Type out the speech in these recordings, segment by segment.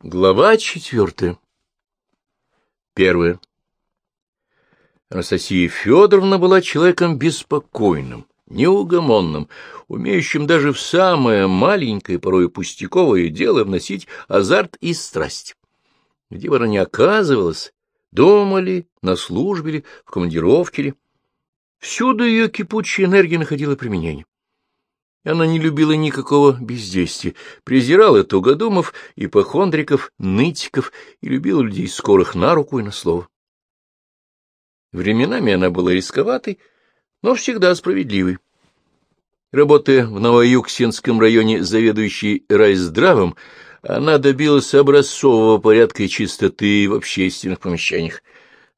Глава четвертая. Первое. Анастасия Федоровна была человеком беспокойным, неугомонным, умеющим даже в самое маленькое, порой пустяковое дело вносить азарт и страсть. Где бы она ни оказывалась, дома ли, на службе ли, в командировке ли, всюду ее кипучая энергия находила применение. Она не любила никакого бездействия, презирала тугодумов, ипохондриков, нытиков и любила людей скорых на руку и на слово. Временами она была рисковатой, но всегда справедливой. Работая в Новоюксинском районе заведующей райздравом, она добилась образцового порядка и чистоты в общественных помещениях.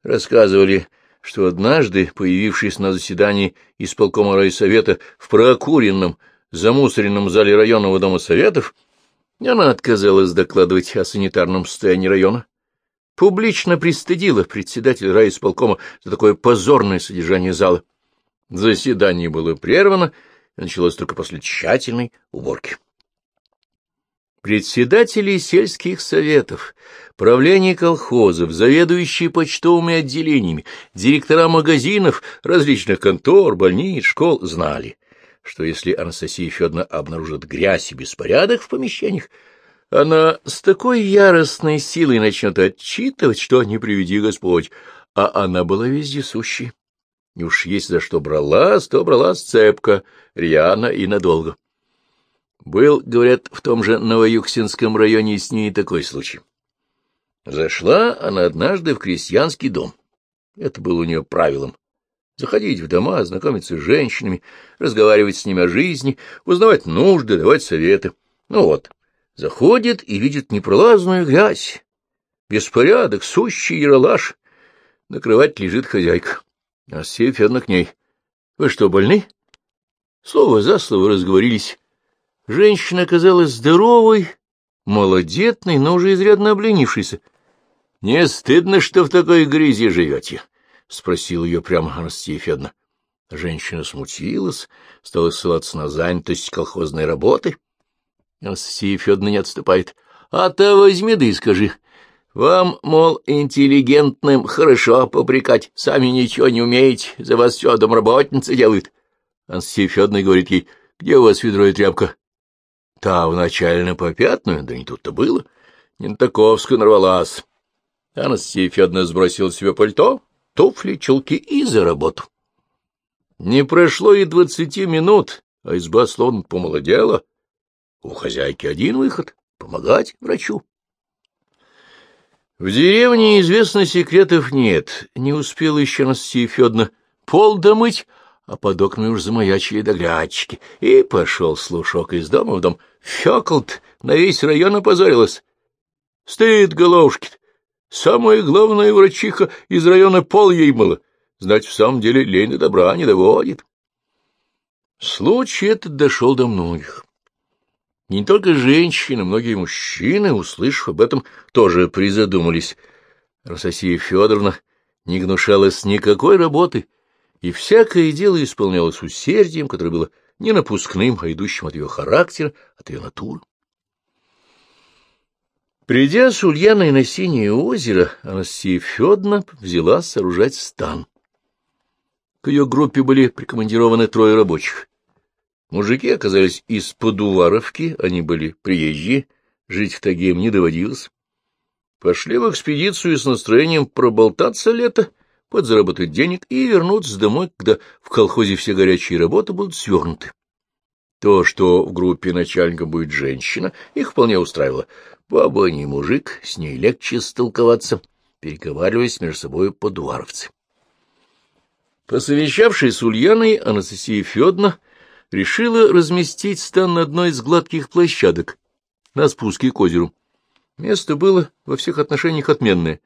Рассказывали, что однажды, появившись на заседании исполкома райсовета в прокуренном, замусоренном зале районного дома советов, она отказалась докладывать о санитарном состоянии района. Публично пристыдила председатель райисполкома за такое позорное содержание зала. Заседание было прервано и началось только после тщательной уборки. Председатели сельских советов, правление колхозов, заведующие почтовыми отделениями, директора магазинов, различных контор, больниц, школ знали, что если Анастасия Федоровна обнаружит грязь и беспорядок в помещениях, она с такой яростной силой начнет отчитывать, что не приведи Господь, а она была вездесущей. И уж есть за что бралась, то бралась цепко, рьяно и надолго. Был, говорят, в том же Новоюксинском районе с ней такой случай. Зашла она однажды в крестьянский дом. Это было у нее правилом заходить в дома, знакомиться с женщинами, разговаривать с ними о жизни, узнавать нужды, давать советы. Ну вот, заходит и видит непролазную грязь, беспорядок, сущий яролаж. На кровати лежит хозяйка, Сея Федоровна к ней. — Вы что, больны? Слово за слово разговорились. Женщина оказалась здоровой, малодетной, но уже изрядно обленившейся. — Не стыдно, что в такой грязи живете? — спросил ее прямо Анастасия Федоровна. Женщина смутилась, стала ссылаться на занятость колхозной работы. Анастасия Федоровна не отступает. — А то возьми да и скажи. Вам, мол, интеллигентным хорошо попрекать, сами ничего не умеете, за вас все домработница делают. Анастасия Федоровна говорит ей, где у вас ведро и тряпка? Та вначале на попятную, да не тут-то было. Не на таковскую нарвалась. Анастасия Федоровна сбросила себе пальто, туфли, чулки и за работу. Не прошло и двадцати минут, а изба словно помолодела. У хозяйки один выход — помогать врачу. В деревне известно секретов нет. Не успела еще Анастасия Федоровна пол домыть, а под окнами уж замаячили доглядчики. И пошел слушок из дома в дом. Фёклт на весь район опозорилась. Стыд головушки -то. Самая главная врачиха из района пол ей было. Знать, в самом деле лень добра не доводит. Случай этот дошел до многих. Не только женщины, многие мужчины, услышав об этом, тоже призадумались. Анастасия Федоровна не гнушалась никакой работы, и всякое дело исполнялось усердием, которое было не напускным, а идущим от ее характера, от ее натуры. Придя с Ульяной на Синее озеро, Анастасия Федоровна взяла сооружать стан. К ее группе были прикомандированы трое рабочих. Мужики оказались из Подуваровки, они были приезжие, жить в таге им не доводилось. Пошли в экспедицию с настроением проболтаться лето, подзаработать денег и вернуться домой, когда в колхозе все горячие работы будут свернуты. То, что в группе начальника будет женщина, их вполне устраивало. Баба не мужик, с ней легче столковаться, переговариваясь между собой подуваровцы. Посовещавшись с Ульяной, Анастасия Федоровна решила разместить стан на одной из гладких площадок на спуске к озеру. Место было во всех отношениях отменное.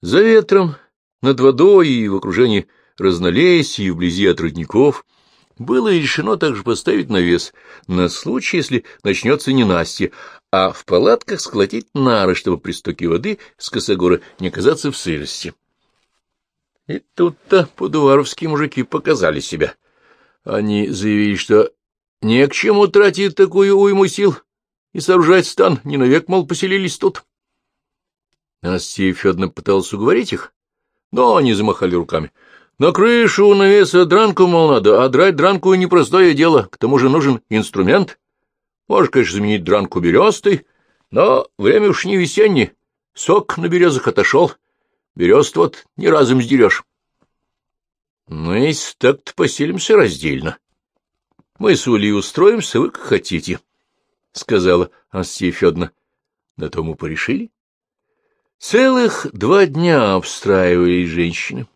За ветром, над водой и в окружении разнолесья и вблизи от родников — было решено также поставить навес на случай, если начнется ненастье, а в палатках сколотить нары, чтобы при стоке воды с косогора не оказаться в сырости. И тут-то подуваровские мужики показали себя. Они заявили, что не к чему тратить такую уйму сил и сооружать стан, не навек, мол, поселились тут. Анастасия Федоровна пыталась уговорить их, но они замахали руками. На крышу навеса дранку, мол, надо, а драть дранку — непростое дело, к тому же нужен инструмент. Можешь, конечно, заменить дранку берестой, но время уж не весеннее, сок на березах отошел, берест вот не разом сдерешь. Ну, если так-то поселимся раздельно. Мы с Улей устроимся, вы как хотите, — сказала Анастасия Федоровна. На то мы порешили. Целых два дня обстраивали женщины.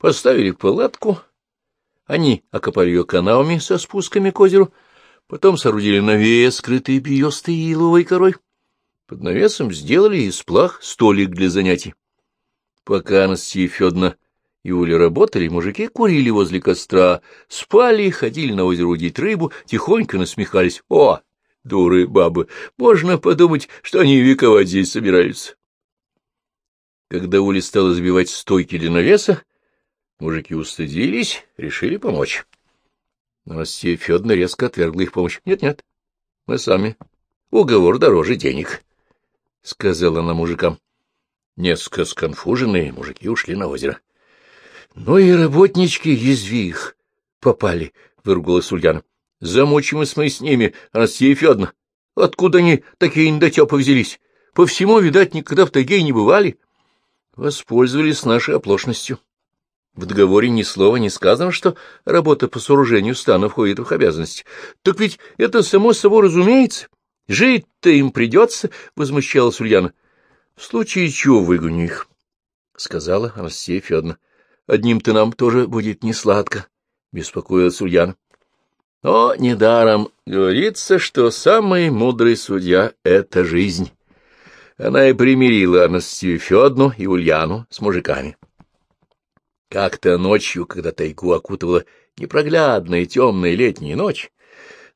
Поставили палатку, они окопали ее канавами со спусками к озеру, потом соорудили навес, скрытый биостой и еловой корой. Под навесом сделали из плах столик для занятий. Пока Анастасия Федоровна и Уля работали, мужики курили возле костра, спали, ходили на озеро удить рыбу, тихонько насмехались. О, дуры бабы, можно подумать, что они вековать здесь собираются. Когда Уля стала забивать стойки для навеса, Мужики устыдились, решили помочь. Но Настасья Федоровна резко отвергла их помощь. Нет, — мы сами. Уговор дороже денег, — сказала она мужикам. Несколько сконфуженные мужики ушли на озеро. — Ну и работнички, язви их, попали, — выругалась Ульяна. — Замучимся мы с ними, Анастасия Федоровна. Откуда они такие недотепы взялись? По всему, видать, никогда в тайге не бывали. Воспользовались нашей оплошностью. — в договоре ни слова не сказано, что работа по сооружению стана входит в их обязанности. Так ведь это само собой разумеется. Жить-то им придется, — возмущалась Ульяна. — В случае чего выгоню их, — сказала Анастасия Федоровна. — Одним-то нам тоже будет несладко, — беспокоилась Ульяна. Но недаром говорится, что самый мудрый судья — это жизнь. Она и примирила Анастасию Федоровну и Ульяну с мужиками. Как-то ночью, когда тайгу окутывала непроглядная темная летняя ночь,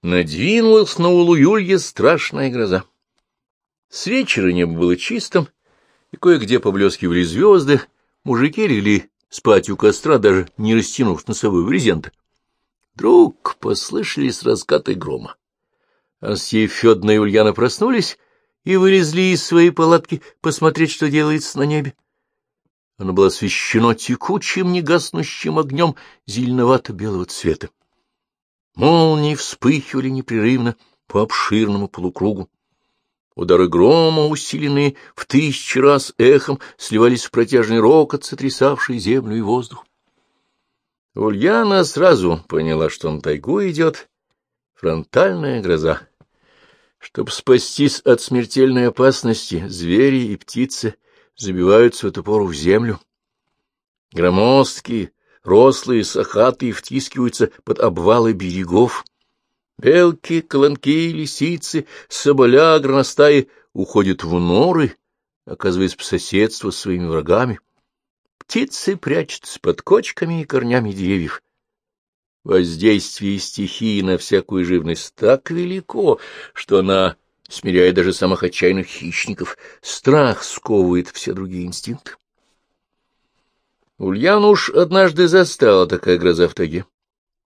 надвинулась на Улу-Юлье страшная гроза. С вечера небо было чистым, и кое-где поблескивали звезды, мужики легли спать у костра, даже не растянув носовую брезента. Вдруг послышались раскаты грома. Ансия Федоровна и Ульяна проснулись и вылезли из своей палатки посмотреть, что делается на небе. Оно было освещено текучим, негаснущим огнем зеленовато-белого цвета. Молнии вспыхивали непрерывно по обширному полукругу. Удары грома, усиленные в тысячи раз эхом, сливались в протяжный рокот, сотрясавший землю и воздух. Ульяна сразу поняла, что на тайгу идет фронтальная гроза. Чтобы спастись от смертельной опасности, звери и птицы забиваются в эту пору в землю. Громоздкие, рослые, сахатые втискиваются под обвалы берегов. Белки, колонки, лисицы, соболя, горностаи уходят в норы, оказываясь по соседству с своими врагами. Птицы прячутся под кочками и корнями деревьев. Воздействие стихии на всякую живность так велико, что она смиряя даже самых отчаянных хищников. Страх сковывает все другие инстинкты. Ульяна уж однажды застала такая гроза в тайге.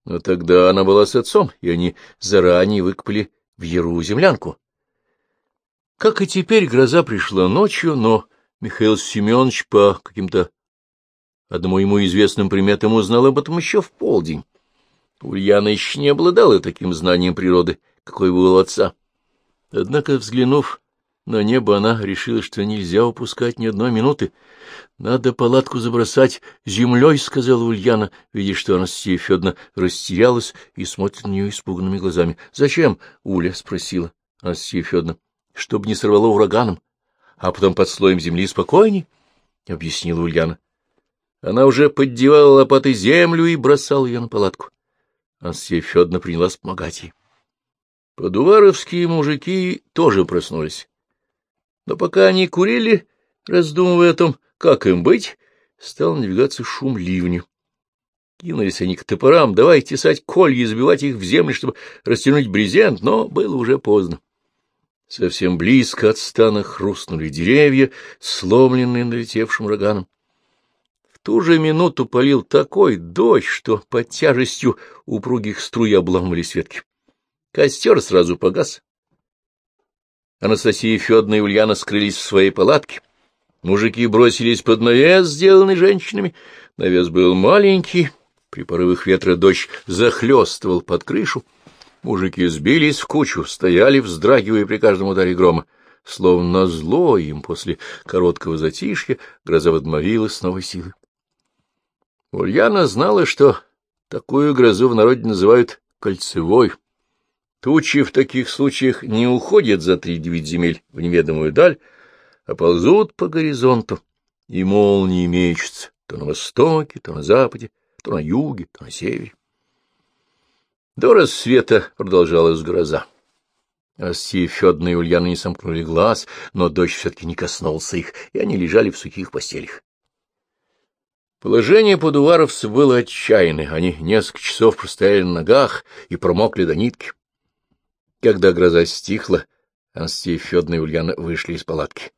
Но тогда она была с отцом, и они заранее выкопали в яру землянку. Как и теперь, гроза пришла ночью, но Михаил Семенович по каким-то одному ему известным приметам узнал об этом еще в полдень. Ульяна еще не обладала таким знанием природы, какой был отца. Однако, взглянув на небо, она решила, что нельзя упускать ни одной минуты. — Надо палатку забросать землей, — сказала Ульяна, видя, что Анастасия Федоровна растерялась и смотрит на нее испуганными глазами. — Зачем? — Уля спросила Анастасия Федоровна. — Чтобы не сорвало ураганом, а потом под слоем земли спокойней, — объяснила Ульяна. Она уже поддевала лопатой землю и бросала ее на палатку. Анастасия Федоровна принялась помогать ей. Подуваровские мужики тоже проснулись. Но пока они курили, раздумывая о том, как им быть, стал надвигаться шум ливня. Кинулись они к топорам, давай тесать колья и забивать их в землю, чтобы растянуть брезент, но было уже поздно. Совсем близко от стана хрустнули деревья, сломленные налетевшим роганом. В ту же минуту полил такой дождь, что под тяжестью упругих струй обламывались ветки. Костер сразу погас. Анастасия Федоровна и Ульяна скрылись в своей палатке. Мужики бросились под навес, сделанный женщинами. Навес был маленький, при порывах ветра дождь захлестывал под крышу. Мужики сбились в кучу, стояли, вздрагивая при каждом ударе грома. Словно зло им после короткого затишья гроза возморилась с новой силой. Ульяна знала, что такую грозу в народе называют кольцевой. Тучи в таких случаях не уходят за три девять земель в неведомую даль, а ползут по горизонту, и молнии мечутся то на востоке, то на западе, то на юге, то на севере. До рассвета продолжалась гроза. Астия Федоровна и Ульяна не сомкнули глаз, но дождь все-таки не коснулся их, и они лежали в сухих постелях. Положение подуваровцев было отчаянное. Они несколько часов простояли на ногах и промокли до нитки. Когда гроза стихла, Анастасия Федоровна и Ульяна вышли из палатки.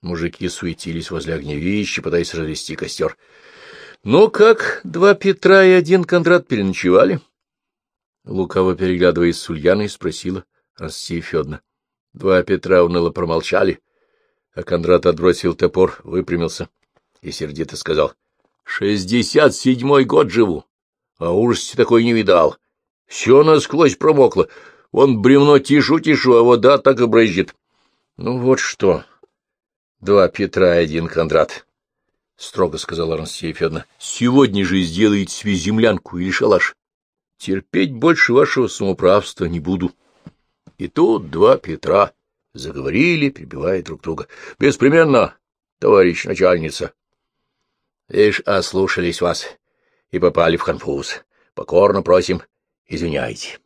Мужики суетились возле огневища, пытаясь развести костер. — Ну как, два Петра и один Кондрат переночевали? Лукаво переглядываясь с Ульяной, спросила Анастасия Федоровна. Два Петра уныло промолчали, а Кондрат отбросил топор, выпрямился и сердито сказал. — Шестьдесят седьмой год живу, а ужасе такой не видал. Все насквозь промокло. Вон бревно тишу-тишу, а вода так и брызжет. — Ну вот что, Два Петра и один Кондрат, — строго сказала Анастасия Федоровна. — Сегодня же сделаете себе землянку или шалаш. Терпеть больше вашего самоправства не буду. И тут два Петра заговорили, прибивая друг друга. — Беспременно, товарищ начальница. — Лишь ослушались вас и попали в конфуз. Покорно просим, извиняйте.